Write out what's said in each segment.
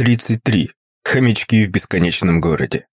33. Хомячки в бесконечном городе.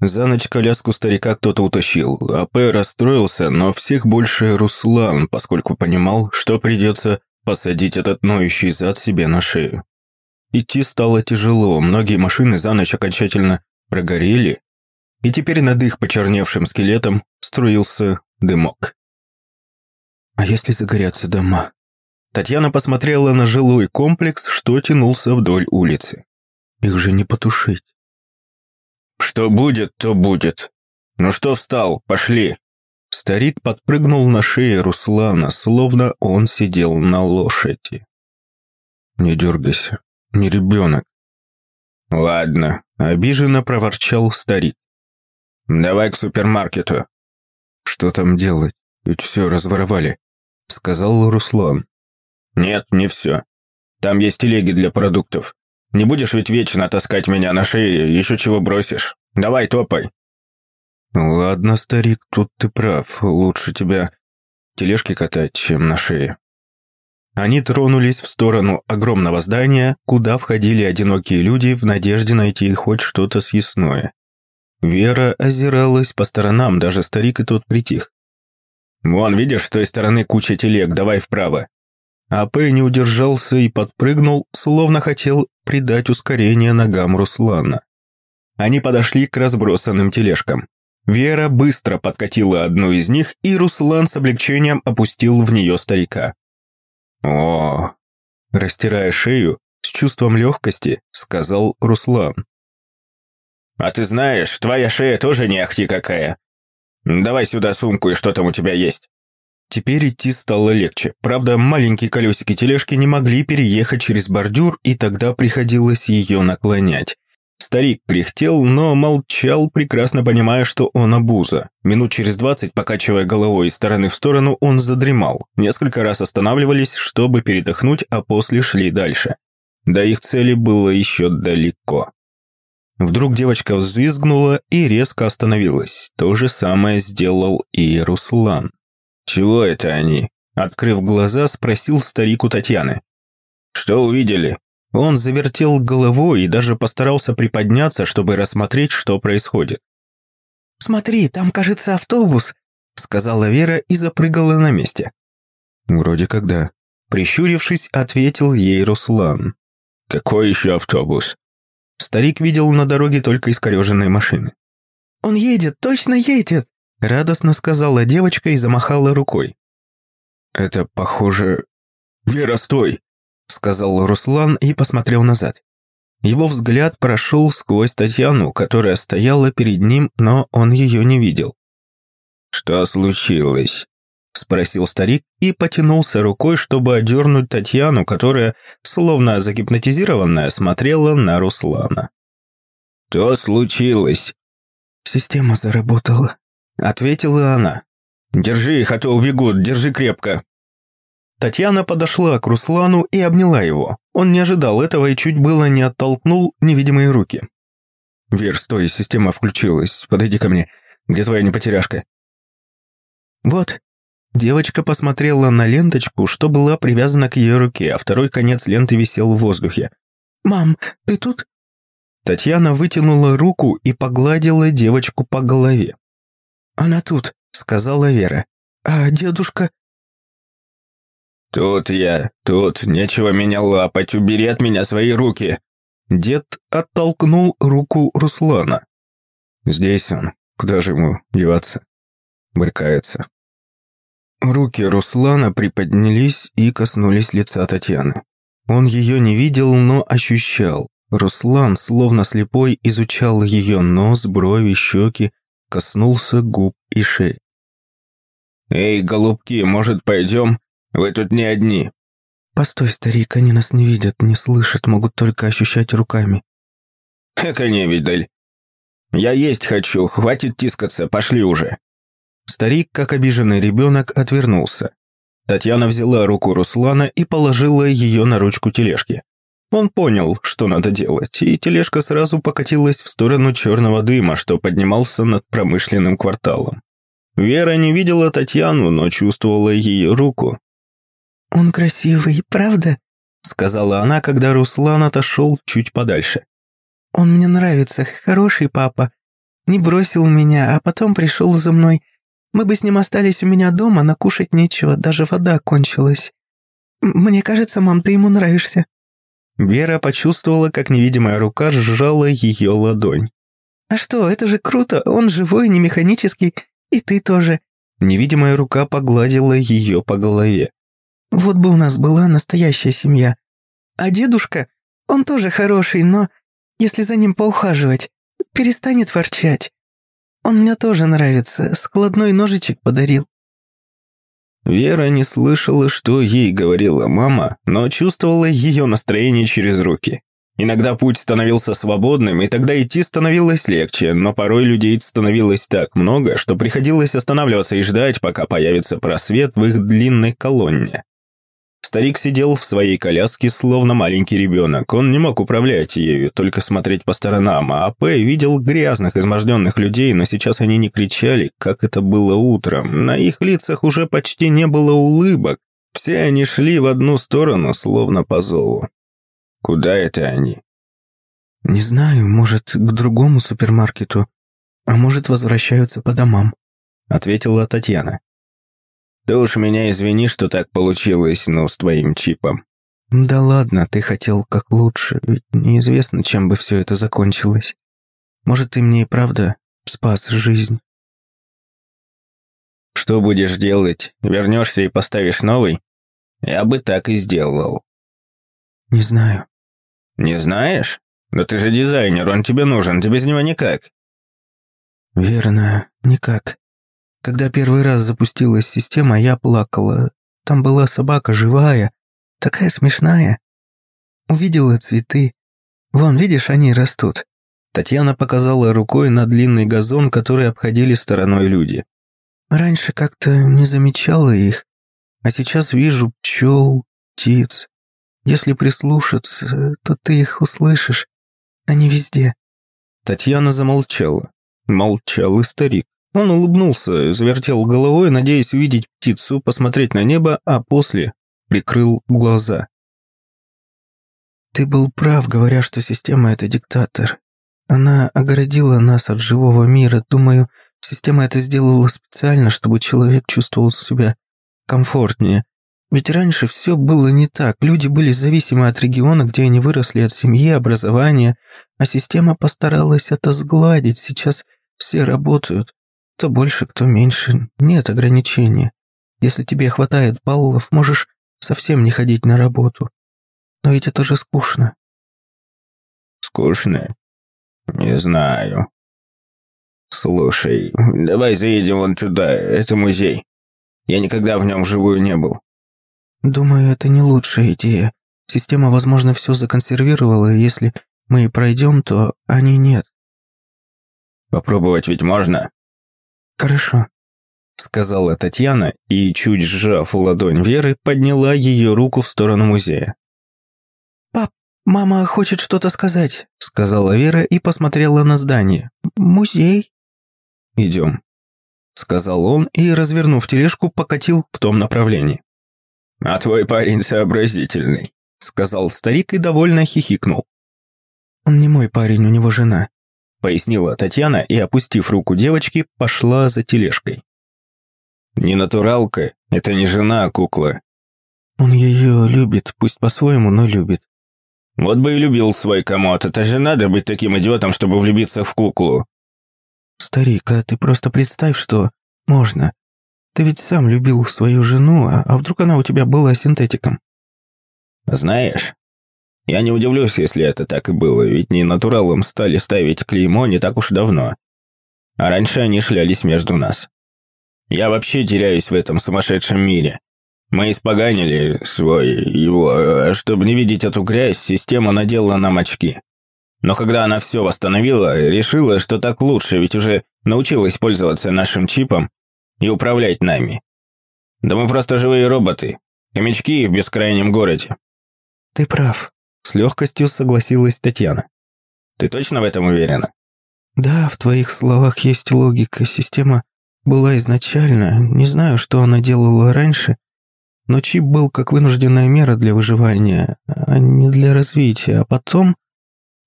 За ночь коляску старика кто-то утащил. АП расстроился, но всех больше Руслан, поскольку понимал, что придется посадить этот ноющий зад себе на шею. Идти стало тяжело, многие машины за ночь окончательно прогорели, и теперь над их почерневшим скелетом струился дымок. «А если загорятся дома?» Татьяна посмотрела на жилой комплекс, что тянулся вдоль улицы. Их же не потушить. «Что будет, то будет. Ну что встал, пошли!» Старик подпрыгнул на шее Руслана, словно он сидел на лошади. «Не дергайся, не ребенок». «Ладно», – обиженно проворчал старик. «Давай к супермаркету». «Что там делать? Ведь все разворовали», – сказал Руслан. «Нет, не все. Там есть телеги для продуктов. Не будешь ведь вечно таскать меня на шее, еще чего бросишь. Давай, топай». «Ладно, старик, тут ты прав. Лучше тебя тележки катать, чем на шее». Они тронулись в сторону огромного здания, куда входили одинокие люди в надежде найти хоть что-то съестное. Вера озиралась по сторонам, даже старик и тот притих. «Вон, видишь, с той стороны куча телег, давай вправо. АП не удержался и подпрыгнул, словно хотел придать ускорение ногам Руслана. Они подошли к разбросанным тележкам. Вера быстро подкатила одну из них, и Руслан с облегчением опустил в нее старика. «О!» Растирая шею, с чувством легкости, сказал Руслан. «А ты знаешь, твоя шея тоже не ахти какая. Давай сюда сумку и что там у тебя есть». Теперь идти стало легче. Правда, маленькие колесики тележки не могли переехать через бордюр, и тогда приходилось ее наклонять. Старик кряхтел, но молчал, прекрасно понимая, что он обуза. Минут через двадцать, покачивая головой из стороны в сторону, он задремал. Несколько раз останавливались, чтобы передохнуть, а после шли дальше. До их цели было еще далеко. Вдруг девочка взвизгнула и резко остановилась. То же самое сделал и Руслан. «Чего это они?» Открыв глаза, спросил старик у Татьяны. «Что увидели?» Он завертел головой и даже постарался приподняться, чтобы рассмотреть, что происходит. «Смотри, там, кажется, автобус», — сказала Вера и запрыгала на месте. «Вроде когда». Прищурившись, ответил ей Руслан. «Какой еще автобус?» Старик видел на дороге только искореженные машины. «Он едет, точно едет!» Радостно сказала девочка и замахала рукой. «Это похоже...» «Вера, стой!» Сказал Руслан и посмотрел назад. Его взгляд прошел сквозь Татьяну, которая стояла перед ним, но он ее не видел. «Что случилось?» Спросил старик и потянулся рукой, чтобы одернуть Татьяну, которая, словно загипнотизированная, смотрела на Руслана. «Что случилось?» «Система заработала», Ответила она. «Держи их, а то убегут, держи крепко». Татьяна подошла к Руслану и обняла его. Он не ожидал этого и чуть было не оттолкнул невидимые руки. «Вер, стой, система включилась. Подойди ко мне. Где твоя непотеряшка?» «Вот». Девочка посмотрела на ленточку, что была привязана к ее руке, а второй конец ленты висел в воздухе. «Мам, ты тут?» Татьяна вытянула руку и погладила девочку по голове. «Она тут», — сказала Вера. «А дедушка...» «Тут я, тут, нечего меня лапать, убери от меня свои руки!» Дед оттолкнул руку Руслана. «Здесь он, куда же ему деваться?» Брыкается. Руки Руслана приподнялись и коснулись лица Татьяны. Он ее не видел, но ощущал. Руслан, словно слепой, изучал ее нос, брови, щеки, коснулся губ и шеи. «Эй, голубки, может, пойдем? Вы тут не одни». «Постой, старик, они нас не видят, не слышат, могут только ощущать руками». «Эка не видаль. Я есть хочу, хватит тискаться, пошли уже». Старик, как обиженный ребенок, отвернулся. Татьяна взяла руку Руслана и положила ее на ручку тележки. Он понял, что надо делать, и тележка сразу покатилась в сторону черного дыма, что поднимался над промышленным кварталом. Вера не видела Татьяну, но чувствовала ее руку. «Он красивый, правда?» сказала она, когда Руслан отошел чуть подальше. «Он мне нравится, хороший папа. Не бросил меня, а потом пришел за мной. Мы бы с ним остались у меня дома, но кушать нечего, даже вода кончилась. Мне кажется, мам, ты ему нравишься». Вера почувствовала, как невидимая рука сжала ее ладонь. «А что, это же круто, он живой, не механический, и ты тоже». Невидимая рука погладила ее по голове. «Вот бы у нас была настоящая семья. А дедушка, он тоже хороший, но если за ним поухаживать, перестанет ворчать. Он мне тоже нравится, складной ножичек подарил». Вера не слышала, что ей говорила мама, но чувствовала ее настроение через руки. Иногда путь становился свободным, и тогда идти становилось легче, но порой людей становилось так много, что приходилось останавливаться и ждать, пока появится просвет в их длинной колонне. Старик сидел в своей коляске, словно маленький ребенок. Он не мог управлять ею, только смотреть по сторонам, а П видел грязных, изможденных людей, но сейчас они не кричали, как это было утром. На их лицах уже почти не было улыбок. Все они шли в одну сторону, словно по зову. Куда это они? Не знаю, может, к другому супермаркету, а может, возвращаются по домам, ответила Татьяна. Ты уж меня извини, что так получилось, но с твоим чипом. Да ладно, ты хотел как лучше, ведь неизвестно, чем бы все это закончилось. Может, ты мне и правда спас жизнь. Что будешь делать? Вернешься и поставишь новый? Я бы так и сделал. Не знаю. Не знаешь? Да ты же дизайнер, он тебе нужен, ты без него никак. Верно, никак. Когда первый раз запустилась система, я плакала. Там была собака живая, такая смешная. Увидела цветы. Вон, видишь, они растут. Татьяна показала рукой на длинный газон, который обходили стороной люди. Раньше как-то не замечала их, а сейчас вижу пчел, птиц. Если прислушаться, то ты их услышишь. Они везде. Татьяна замолчала. Молчал и старик. Он улыбнулся, завертел головой, надеясь увидеть птицу, посмотреть на небо, а после прикрыл глаза. «Ты был прав, говоря, что система – это диктатор. Она огородила нас от живого мира. Думаю, система это сделала специально, чтобы человек чувствовал себя комфортнее. Ведь раньше все было не так. Люди были зависимы от региона, где они выросли, от семьи, образования, а система постаралась это сгладить. Сейчас все работают. Кто больше, кто меньше, нет ограничения. Если тебе хватает баллов, можешь совсем не ходить на работу. Но ведь это же скучно. Скучно? Не знаю. Слушай, давай заедем вон туда, это музей. Я никогда в нем вживую не был. Думаю, это не лучшая идея. Система, возможно, все законсервировала, и если мы и пройдем, то они нет. Попробовать ведь можно? «Хорошо», — сказала Татьяна и, чуть сжав ладонь Веры, подняла ее руку в сторону музея. «Пап, мама хочет что-то сказать», — сказала Вера и посмотрела на здание. «Музей?» «Идем», — сказал он и, развернув тележку, покатил в том направлении. «А твой парень сообразительный», — сказал старик и довольно хихикнул. «Он не мой парень, у него жена», пояснила Татьяна и, опустив руку девочки, пошла за тележкой. «Не натуралка, это не жена, а кукла». «Он ее любит, пусть по-своему, но любит». «Вот бы и любил свой комод, это же надо быть таким идиотом, чтобы влюбиться в куклу». «Старик, а ты просто представь, что можно. Ты ведь сам любил свою жену, а, а вдруг она у тебя была синтетиком?» «Знаешь, я не удивлюсь, если это так и было, ведь не натуралам стали ставить клеймо не так уж давно. А раньше они шлялись между нас. Я вообще теряюсь в этом сумасшедшем мире. Мы испоганили свой, его, а чтобы не видеть эту грязь, система надела нам очки. Но когда она все восстановила, решила, что так лучше, ведь уже научилась пользоваться нашим чипом и управлять нами. Да мы просто живые роботы, хомячки в бескрайнем городе. Ты прав, с легкостью согласилась Татьяна. «Ты точно в этом уверена?» «Да, в твоих словах есть логика. Система была изначально. Не знаю, что она делала раньше. Но чип был как вынужденная мера для выживания, а не для развития. А потом,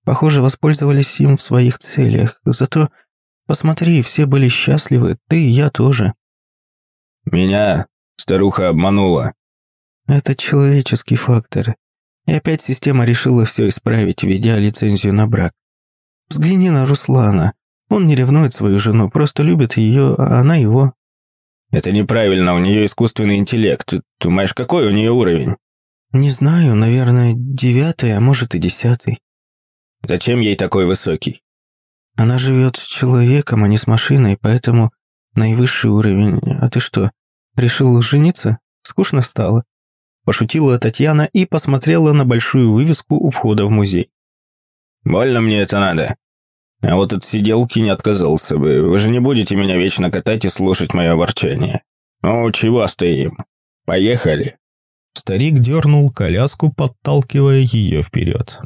похоже, воспользовались им в своих целях. Зато, посмотри, все были счастливы, ты и я тоже. Меня старуха обманула. Это человеческий фактор. И опять система решила все исправить, введя лицензию на брак. Взгляни на Руслана. Он не ревнует свою жену, просто любит ее, а она его. Это неправильно, у нее искусственный интеллект. Думаешь, какой у нее уровень? Не знаю, наверное, девятый, а может и десятый. Зачем ей такой высокий? Она живет с человеком, а не с машиной, поэтому наивысший уровень. А ты что, решил жениться? Скучно стало. Пошутила Татьяна и посмотрела на большую вывеску у входа в музей. «Больно мне это надо. А вот от сиделки не отказался бы. Вы же не будете меня вечно катать и слушать мое ворчание. Ну, чего стоим? Поехали!» Старик дернул коляску, подталкивая ее вперед.